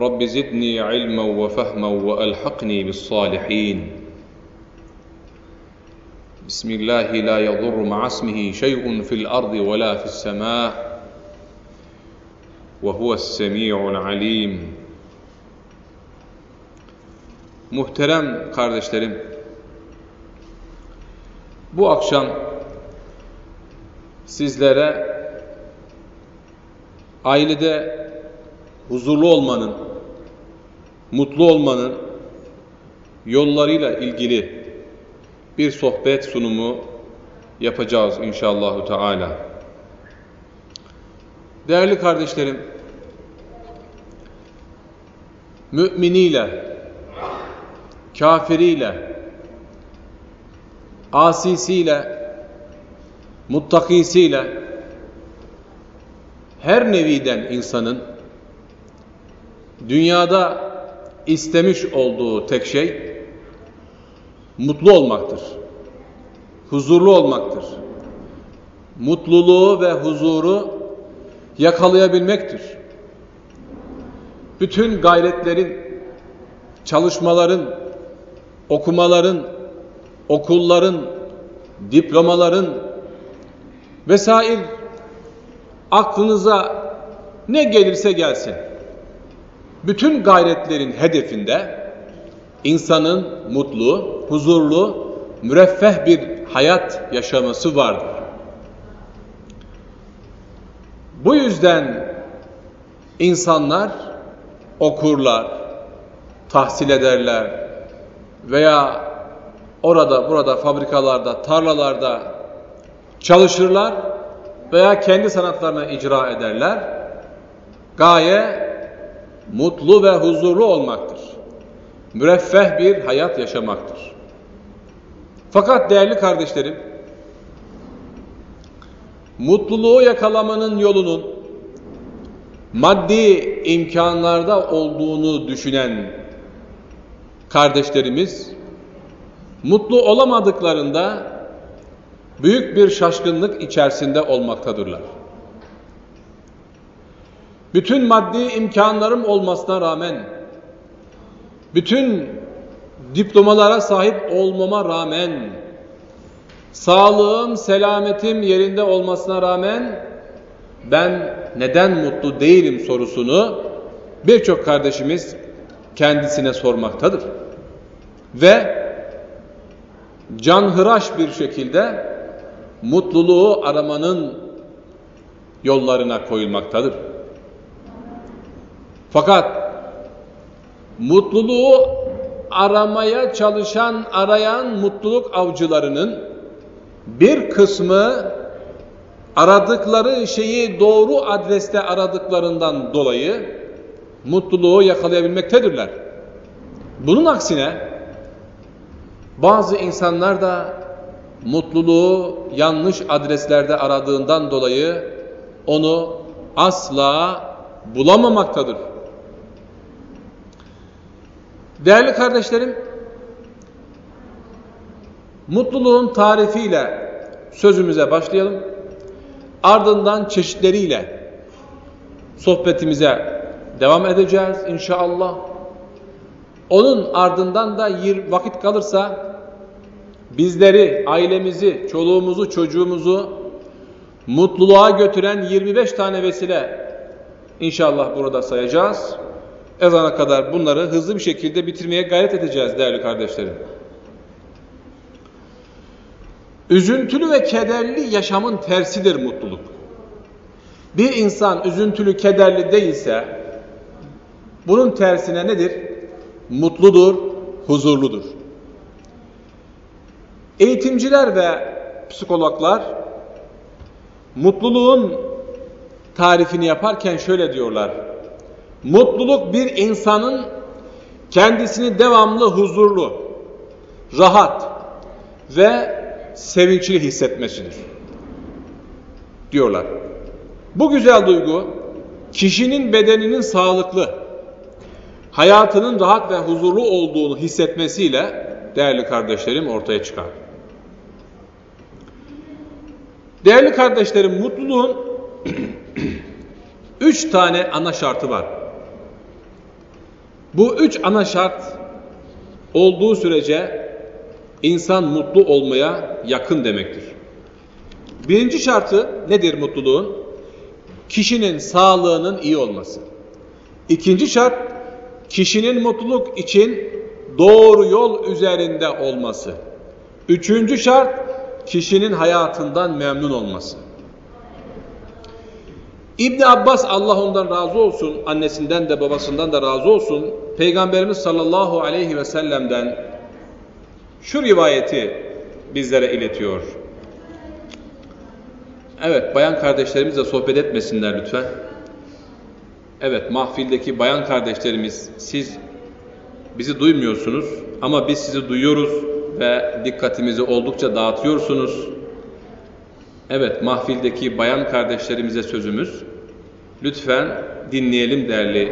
رب زدني علما وفهما وألحقني بالصالحين بسم الله لا يضر مع اسمه شيء في الأرض ولا في السماء وهو السميع العليم Muhterem kardeşlerim, bu akşam sizlere ailede huzurlu olmanın, mutlu olmanın yollarıyla ilgili bir sohbet sunumu yapacağız inşallahü teala. Değerli kardeşlerim, müminiyle, kafiriyle, asisiyle, muttakisiyle, her neviden insanın dünyada istemiş olduğu tek şey mutlu olmaktır. Huzurlu olmaktır. Mutluluğu ve huzuru yakalayabilmektir. Bütün gayretlerin, çalışmaların, okumaların, okulların, diplomaların vesaire aklınıza ne gelirse gelsin. Bütün gayretlerin hedefinde insanın mutlu, huzurlu, müreffeh bir hayat yaşaması vardır. Bu yüzden insanlar okurlar, tahsil ederler veya orada burada fabrikalarda, tarlalarda çalışırlar veya kendi sanatlarını icra ederler. Gaye mutlu ve huzurlu olmaktır. Müreffeh bir hayat yaşamaktır. Fakat değerli kardeşlerim, mutluluğu yakalamanın yolunun maddi imkanlarda olduğunu düşünen kardeşlerimiz, mutlu olamadıklarında büyük bir şaşkınlık içerisinde olmaktadırlar. Bütün maddi imkanlarım olmasına rağmen, bütün diplomalara sahip olmama rağmen, sağlığım, selametim yerinde olmasına rağmen ben neden mutlu değilim sorusunu birçok kardeşimiz kendisine sormaktadır. Ve canhıraş bir şekilde mutluluğu aramanın yollarına koyulmaktadır. Fakat mutluluğu aramaya çalışan, arayan mutluluk avcılarının bir kısmı aradıkları şeyi doğru adreste aradıklarından dolayı mutluluğu yakalayabilmektedirler. Bunun aksine bazı insanlar da mutluluğu yanlış adreslerde aradığından dolayı onu asla bulamamaktadır. Değerli kardeşlerim, mutluluğun tarifiyle sözümüze başlayalım. Ardından çeşitleriyle sohbetimize devam edeceğiz inşallah. Onun ardından da vakit kalırsa bizleri, ailemizi, çoluğumuzu, çocuğumuzu mutluluğa götüren 25 tane vesile inşallah burada sayacağız. Ezana kadar bunları hızlı bir şekilde bitirmeye gayret edeceğiz değerli kardeşlerim. Üzüntülü ve kederli yaşamın tersidir mutluluk. Bir insan üzüntülü, kederli değilse bunun tersine nedir? Mutludur, huzurludur. Eğitimciler ve psikologlar mutluluğun tarifini yaparken şöyle diyorlar. Mutluluk bir insanın kendisini devamlı huzurlu, rahat ve sevinçli hissetmesidir. Diyorlar. Bu güzel duygu kişinin bedeninin sağlıklı, hayatının rahat ve huzurlu olduğunu hissetmesiyle değerli kardeşlerim ortaya çıkar. Değerli kardeşlerim mutluluğun üç tane ana şartı var. Bu üç ana şart olduğu sürece insan mutlu olmaya yakın demektir. Birinci şartı nedir mutluluğun? Kişinin sağlığının iyi olması. İkinci şart kişinin mutluluk için doğru yol üzerinde olması. Üçüncü şart kişinin hayatından memnun olması. İbn Abbas Allah ondan razı olsun, annesinden de babasından da razı olsun. Peygamberimiz sallallahu aleyhi ve sellem'den şu rivayeti bizlere iletiyor. Evet, bayan kardeşlerimizle sohbet etmesinler lütfen. Evet, mahfildeki bayan kardeşlerimiz, siz bizi duymuyorsunuz ama biz sizi duyuyoruz ve dikkatimizi oldukça dağıtıyorsunuz. Evet, mahfildeki bayan kardeşlerimize sözümüz. Lütfen dinleyelim değerli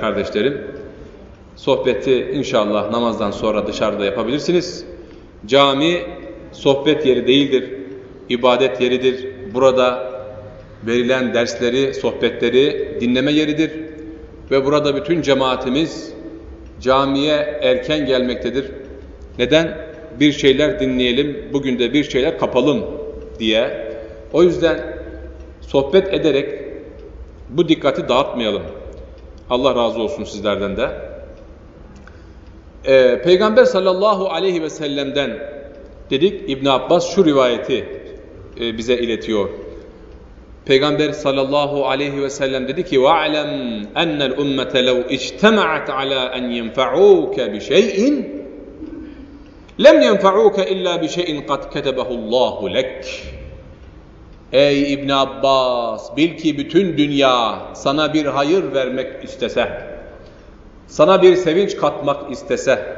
kardeşlerim. Sohbeti inşallah namazdan sonra dışarıda yapabilirsiniz. Cami sohbet yeri değildir, ibadet yeridir. Burada verilen dersleri, sohbetleri dinleme yeridir. Ve burada bütün cemaatimiz camiye erken gelmektedir. Neden? Bir şeyler dinleyelim, bugün de bir şeyler kapalım diye. O yüzden sohbet ederek bu dikkati dağıtmayalım. Allah razı olsun sizlerden de. Ee, Peygamber sallallahu aleyhi ve sellem'den dedik İbn Abbas şu rivayeti e, bize iletiyor. Peygamber sallallahu aleyhi ve sellem dedi ki وَعْلَمْ اَنَّ الْاُمَّةَ لَوْ اِجْتَمَعَتْ عَلَى اَنْ يَنْفَعُوكَ بِشَيْءٍ لَمْ يَنْفَعُوكَ اِلَّا بِشَيْءٍ قَدْ كَتَبَهُ اللّٰهُ لَكَ Ey İbn Abbas bil ki bütün dünya sana bir hayır vermek istese, sana bir sevinç katmak istese,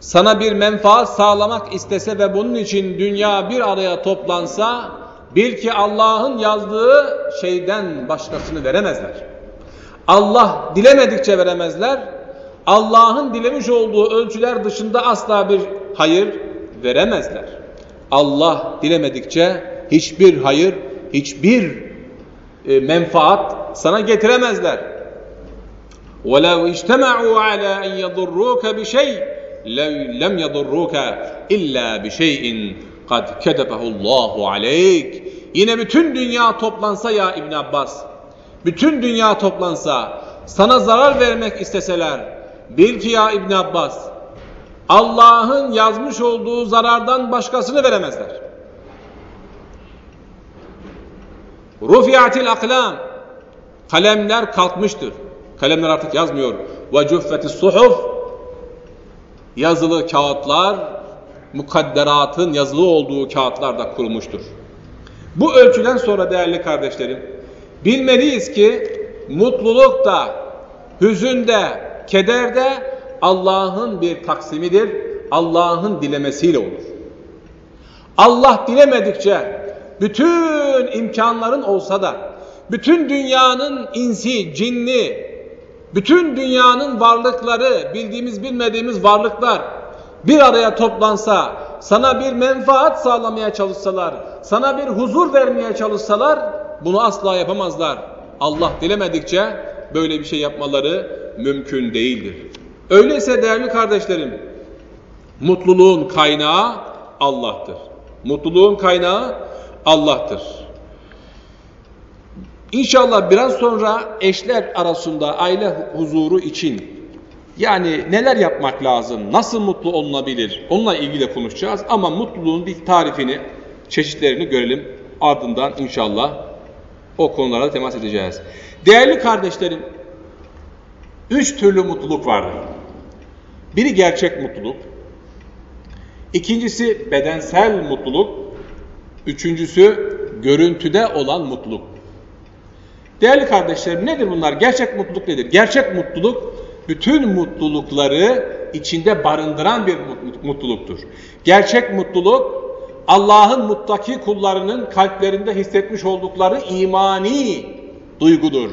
sana bir menfaat sağlamak istese ve bunun için dünya bir araya toplansa, bil ki Allah'ın yazdığı şeyden başkasını veremezler. Allah dilemedikçe veremezler. Allah'ın dilemiş olduğu ölçüler dışında asla bir hayır veremezler. Allah dilemedikçe hiçbir hayır, hiçbir e, menfaat sana getiremezler. وَلَوْ اِجْتَمَعُوا عَلَى اَنْ يَضُرُّوكَ بِشَيْءٍ لَمْ يَضُرُّوكَ اِلَّا بِشَيْءٍ قَدْ كَتَبَهُ اللّٰهُ عَلَيْكَ Yine bütün dünya toplansa ya İbn Abbas, bütün dünya toplansa, sana zarar vermek isteseler, bil ki ya İbn Abbas, Allah'ın yazmış olduğu zarardan başkasını veremezler. Rufiyatil aklam. Kalemler kalkmıştır. Kalemler artık yazmıyor. Ve cüffetis suhuf. Yazılı kağıtlar, mukadderatın yazılı olduğu kağıtlar da kurulmuştur. Bu ölçüden sonra değerli kardeşlerim, bilmeliyiz ki mutluluk da, hüzün de, keder de Allah'ın bir taksimidir. Allah'ın dilemesiyle olur. Allah dilemedikçe bütün imkanların olsa da, bütün dünyanın insi, cinni, bütün dünyanın varlıkları, bildiğimiz bilmediğimiz varlıklar bir araya toplansa, sana bir menfaat sağlamaya çalışsalar, sana bir huzur vermeye çalışsalar, bunu asla yapamazlar. Allah dilemedikçe böyle bir şey yapmaları mümkün değildir. Öyleyse değerli kardeşlerim, mutluluğun kaynağı Allah'tır. Mutluluğun kaynağı Allah'tır. İnşallah biraz sonra eşler arasında aile huzuru için yani neler yapmak lazım, nasıl mutlu olunabilir onunla ilgili konuşacağız. Ama mutluluğun bir tarifini, çeşitlerini görelim. Ardından inşallah o konulara temas edeceğiz. Değerli kardeşlerim, üç türlü mutluluk vardır. Biri gerçek mutluluk, ikincisi bedensel mutluluk, Üçüncüsü görüntüde olan mutluluk. Değerli kardeşlerim nedir bunlar? Gerçek mutluluk nedir? Gerçek mutluluk bütün mutlulukları içinde barındıran bir mutluluktur. Gerçek mutluluk Allah'ın muttaki kullarının kalplerinde hissetmiş oldukları imani duygudur.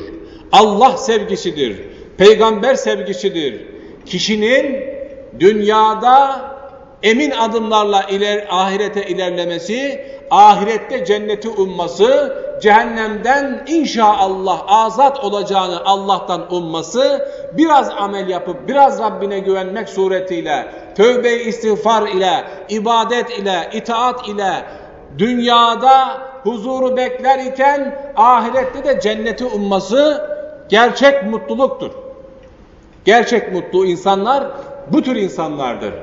Allah sevgisidir. Peygamber sevgisidir. Kişinin dünyada emin adımlarla iler, ahirete ilerlemesi, ahirette cenneti umması, cehennemden inşallah azat olacağını Allah'tan umması, biraz amel yapıp biraz Rabbine güvenmek suretiyle, tövbe istiğfar ile, ibadet ile, itaat ile dünyada huzuru bekler iken ahirette de cenneti umması gerçek mutluluktur. Gerçek mutlu insanlar bu tür insanlardır.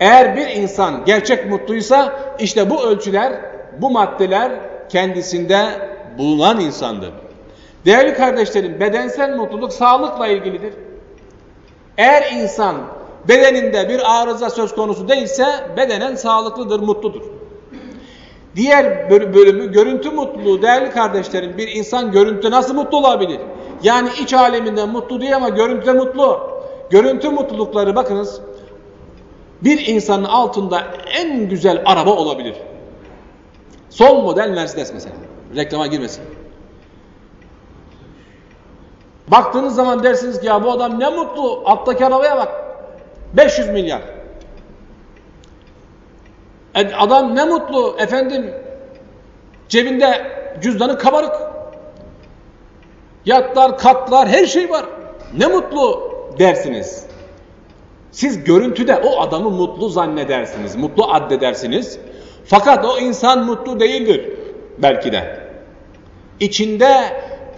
Eğer bir insan gerçek mutluysa işte bu ölçüler, bu maddeler kendisinde bulunan insandır. Değerli kardeşlerim bedensel mutluluk sağlıkla ilgilidir. Eğer insan bedeninde bir arıza söz konusu değilse bedenen sağlıklıdır, mutludur. Diğer bölümü görüntü mutluluğu değerli kardeşlerim bir insan görüntü nasıl mutlu olabilir? Yani iç aleminde mutlu değil ama görüntüde mutlu. Görüntü mutlulukları bakınız bir insanın altında en güzel araba olabilir. Son model Mercedes mesela. Reklama girmesin. Baktığınız zaman dersiniz ki ya bu adam ne mutlu. Alttaki arabaya bak. 500 milyar. E, adam ne mutlu efendim. Cebinde cüzdanı kabarık. Yatlar, katlar, her şey var. Ne mutlu dersiniz. Siz görüntüde o adamı mutlu zannedersiniz, mutlu addedersiniz. Fakat o insan mutlu değildir belki de. İçinde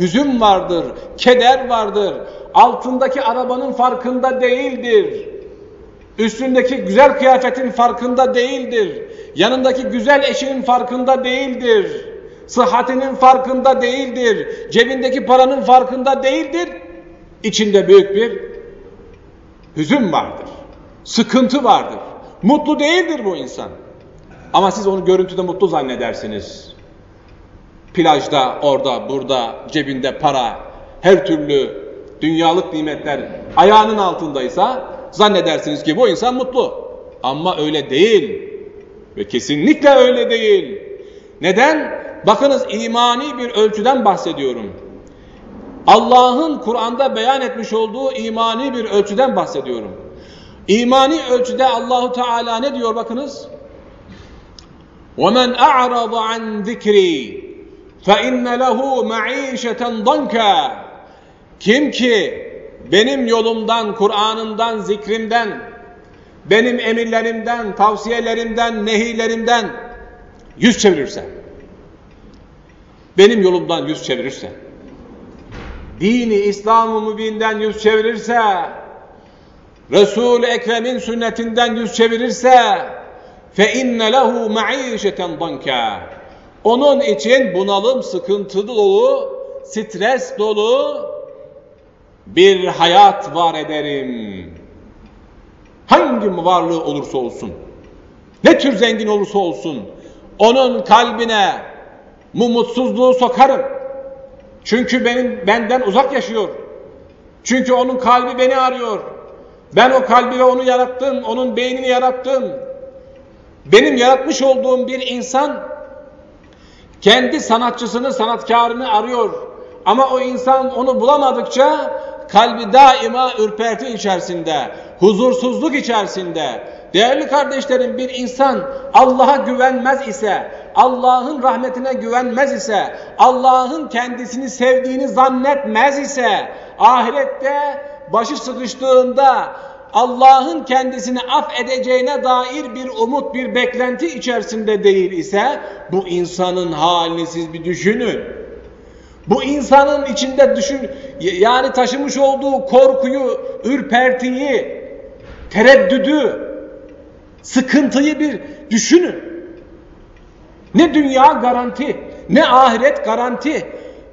hüzün vardır, keder vardır. Altındaki arabanın farkında değildir. Üstündeki güzel kıyafetin farkında değildir. Yanındaki güzel eşinin farkında değildir. Sıhhatinin farkında değildir. Cebindeki paranın farkında değildir. İçinde büyük bir hüzün vardır. Sıkıntı vardır. Mutlu değildir bu insan. Ama siz onu görüntüde mutlu zannedersiniz. Plajda, orada, burada, cebinde para, her türlü dünyalık nimetler ayağının altındaysa zannedersiniz ki bu insan mutlu. Ama öyle değil. Ve kesinlikle öyle değil. Neden? Bakınız imani bir ölçüden bahsediyorum. Allah'ın Kur'an'da beyan etmiş olduğu imani bir ölçüden bahsediyorum. İmani ölçüde Allahu Teala ne diyor bakınız? وَمَنْ أَعْرَضَ عَنْ ذِكْرِي فَاِنَّ لَهُ مَعِيشَةً ضَنْكَ Kim ki benim yolumdan, Kur'an'ımdan, zikrimden, benim emirlerimden, tavsiyelerimden, nehilerimden yüz çevirirse, benim yolumdan yüz çevirirse, dini İslam-ı Mübin'den yüz çevirirse, Resul-i Ekrem'in sünnetinden yüz çevirirse fe inne lehu maişeten danka. Onun için bunalım, sıkıntı dolu, stres dolu bir hayat var ederim. Hangi varlığı olursa olsun, ne tür zengin olursa olsun, onun kalbine bu mutsuzluğu sokarım. Çünkü benim benden uzak yaşıyor. Çünkü onun kalbi beni arıyor. Ben o kalbi ve onu yarattım, onun beynini yarattım. Benim yaratmış olduğum bir insan kendi sanatçısını, sanatkarını arıyor. Ama o insan onu bulamadıkça kalbi daima ürperti içerisinde, huzursuzluk içerisinde. Değerli kardeşlerim bir insan Allah'a güvenmez ise, Allah'ın rahmetine güvenmez ise, Allah'ın kendisini sevdiğini zannetmez ise, ahirette başı sıkıştığında Allah'ın kendisini affedeceğine dair bir umut, bir beklenti içerisinde değil ise bu insanın halini siz bir düşünün. Bu insanın içinde düşün, yani taşımış olduğu korkuyu, ürpertiyi, tereddüdü, sıkıntıyı bir düşünün. Ne dünya garanti, ne ahiret garanti.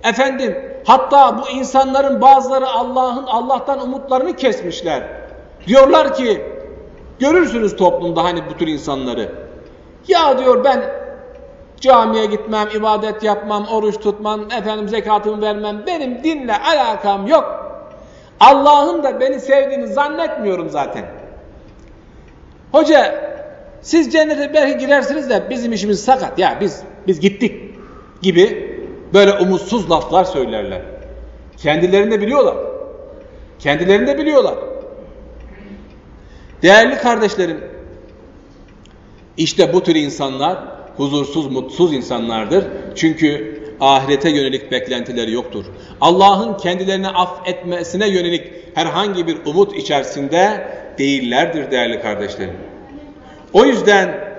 Efendim Hatta bu insanların bazıları Allah'ın Allah'tan umutlarını kesmişler. Diyorlar ki görürsünüz toplumda hani bu tür insanları. Ya diyor ben Camiye gitmem, ibadet yapmam, oruç tutmam, efendim zekatımı vermem. Benim dinle alakam yok. Allah'ın da beni sevdiğini zannetmiyorum zaten. Hoca siz cennete belki girersiniz de bizim işimiz sakat. Ya biz biz gittik gibi böyle umutsuz laflar söylerler. Kendilerini de biliyorlar. Kendilerini de biliyorlar. Değerli kardeşlerim, işte bu tür insanlar huzursuz, mutsuz insanlardır. Çünkü ahirete yönelik beklentileri yoktur. Allah'ın kendilerini affetmesine yönelik herhangi bir umut içerisinde değillerdir değerli kardeşlerim. O yüzden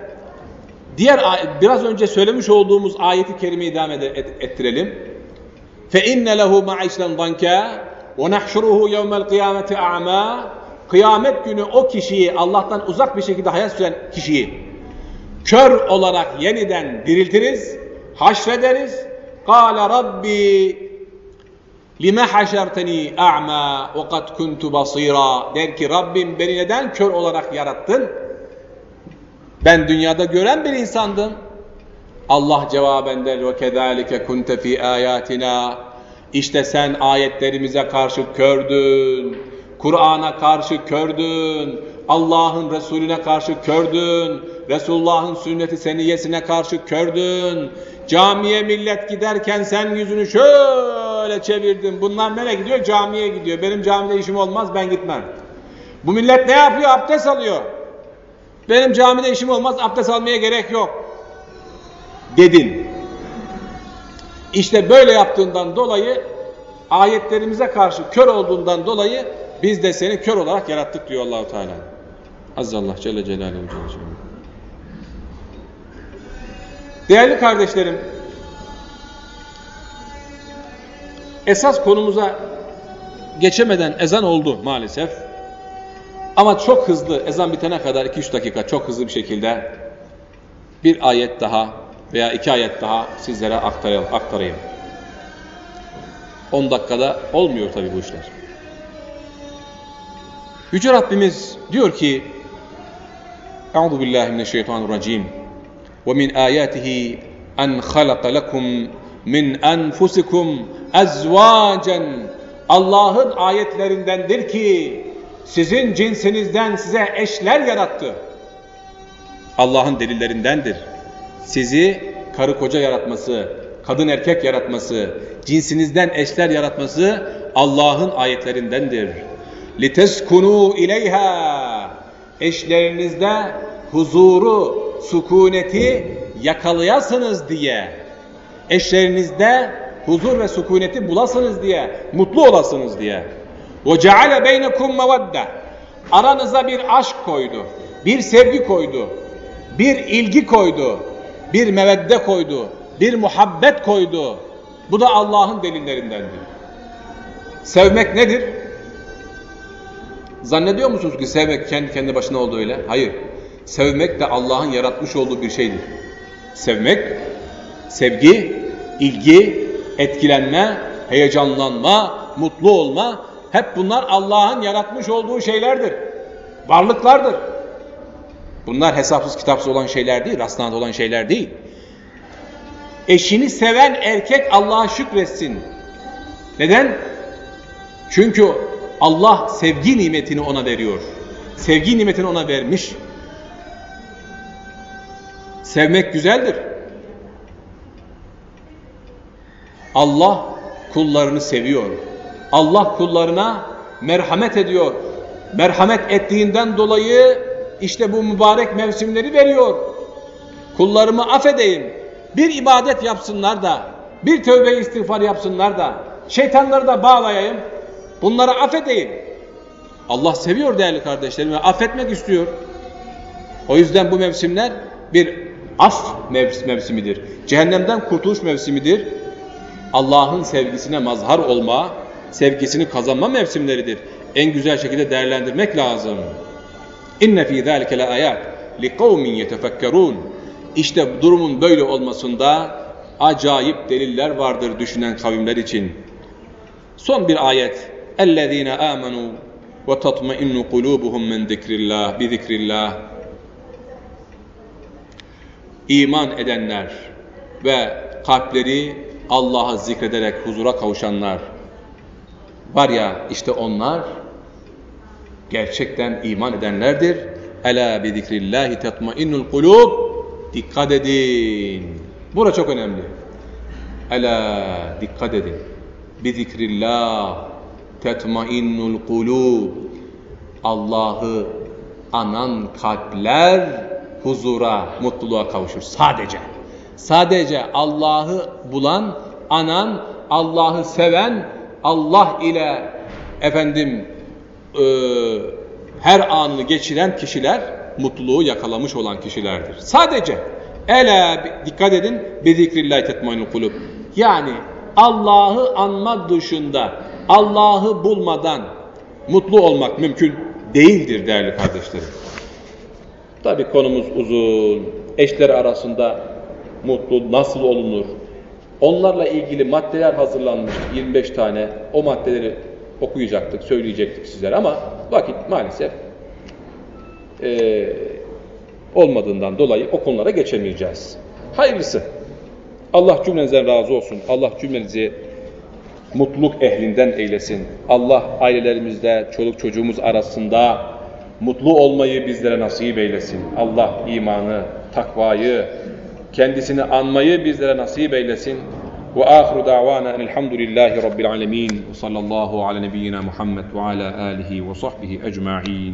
diğer biraz önce söylemiş olduğumuz ayeti kerimeyi devam ettirelim. Lehu ma'işlen danka ve nahşuruhu yevmel kıyameti a'ma Kıyamet günü o kişiyi Allah'tan uzak bir şekilde hayat süren kişiyi kör olarak yeniden diriltiriz, haşrederiz. Kâle Rabbi lime haşerteni a'ma ve kad kuntu basira der ki Rabbim beni neden kör olarak yarattın? Ben dünyada gören bir insandım. Allah cevaben der ve kezalike kunte fi ayatina işte sen ayetlerimize karşı kördün. Kur'an'a karşı kördün. Allah'ın Resulüne karşı kördün. Resulullah'ın sünneti seniyesine karşı kördün. Camiye millet giderken sen yüzünü şöyle çevirdin. Bunlar nereye gidiyor? Camiye gidiyor. Benim camide işim olmaz ben gitmem. Bu millet ne yapıyor? Abdest alıyor. Benim camide işim olmaz abdest almaya gerek yok. Dedin. İşte böyle yaptığından dolayı ayetlerimize karşı kör olduğundan dolayı biz de seni kör olarak yarattık diyor Allahu Teala. Azze Allah Celle Celaluhu Celle. Değerli kardeşlerim, esas konumuza geçemeden ezan oldu maalesef. Ama çok hızlı ezan bitene kadar 2-3 dakika çok hızlı bir şekilde bir ayet daha veya iki ayet daha sizlere aktarayım. 10 dakikada olmuyor tabi bu işler. Yüce Rabbimiz diyor ki Euzu billahi mineşşeytanirracim ve min ayatihi en halaka lekum min enfusikum ezvacen Allah'ın ayetlerindendir ki sizin cinsinizden size eşler yarattı. Allah'ın delillerindendir. Sizi karı koca yaratması, kadın erkek yaratması, cinsinizden eşler yaratması Allah'ın ayetlerindendir. لِتَسْكُنُوا اِلَيْهَا Eşlerinizde huzuru, sukuneti yakalayasınız diye, eşlerinizde huzur ve sukuneti bulasınız diye, mutlu olasınız diye. وَجَعَلَ بَيْنَكُمْ مَوَدَّةً Aranıza bir aşk koydu, bir sevgi koydu, bir ilgi koydu, bir mevedde koydu, bir muhabbet koydu. Bu da Allah'ın delillerindendir. Sevmek nedir? Zannediyor musunuz ki sevmek kendi kendi başına oldu öyle? Hayır. Sevmek de Allah'ın yaratmış olduğu bir şeydir. Sevmek, sevgi, ilgi, etkilenme, heyecanlanma, mutlu olma hep bunlar Allah'ın yaratmış olduğu şeylerdir. Varlıklardır. Bunlar hesapsız kitapsız olan şeyler değil, rastlantı olan şeyler değil. Eşini seven erkek Allah'a şükretsin. Neden? Çünkü Allah sevgi nimetini ona veriyor. Sevgi nimetini ona vermiş. Sevmek güzeldir. Allah kullarını seviyor. Allah kullarına merhamet ediyor. Merhamet ettiğinden dolayı işte bu mübarek mevsimleri veriyor. Kullarımı affedeyim. Bir ibadet yapsınlar da, bir tövbe istiğfar yapsınlar da, şeytanları da bağlayayım. Bunları affedeyim. Allah seviyor değerli kardeşlerim ve affetmek istiyor. O yüzden bu mevsimler bir af mevsimidir. Cehennemden kurtuluş mevsimidir. Allah'ın sevgisine mazhar olma, sevgisini kazanma mevsimleridir. En güzel şekilde değerlendirmek lazım. İnne fî zâlike le ayat li kavmin yetefekkerûn. İşte durumun böyle olmasında acayip deliller vardır düşünen kavimler için. Son bir ayet. اَلَّذ۪ينَ آمَنُوا وَتَطْمَئِنُّ قُلُوبُهُمْ مِنْ ذِكْرِ اللّٰهِ بِذِكْرِ اللّٰهِ İman edenler, ve kalpleri Allah'ı zikrederek huzura kavuşanlar var ya işte onlar gerçekten iman edenlerdir. Ela bi zikrillahi tatmainnul kulub. Dikkat edin. Bura çok önemli. Ela dikkat edin. Bi zikrillah tatmainnul kulub. Allah'ı anan kalpler huzura, mutluluğa kavuşur. Sadece. Sadece Allah'ı bulan, anan, Allah'ı seven, Allah ile efendim e, her anını geçiren kişiler mutluluğu yakalamış olan kişilerdir. Sadece ele dikkat edin bi zikrillahi tetmainul kulub. Yani Allah'ı anma dışında Allah'ı bulmadan mutlu olmak mümkün değildir değerli kardeşlerim. Tabi konumuz uzun. Eşler arasında mutlu nasıl olunur? Onlarla ilgili maddeler hazırlanmış 25 tane. O maddeleri okuyacaktık, söyleyecektik sizlere ama vakit maalesef e, olmadığından dolayı o konulara geçemeyeceğiz. Hayırlısı. Allah cümlenizden razı olsun. Allah cümlenizi mutluluk ehlinden eylesin. Allah ailelerimizde, çoluk çocuğumuz arasında mutlu olmayı bizlere nasip eylesin. Allah imanı, takvayı, kendisini anmayı bizlere nasip eylesin. Ve ahiru davana elhamdülillahi rabbil alemin. Sallallahu ala nebiyyina Muhammed ve ala alihi ve sahbihi ecma'in.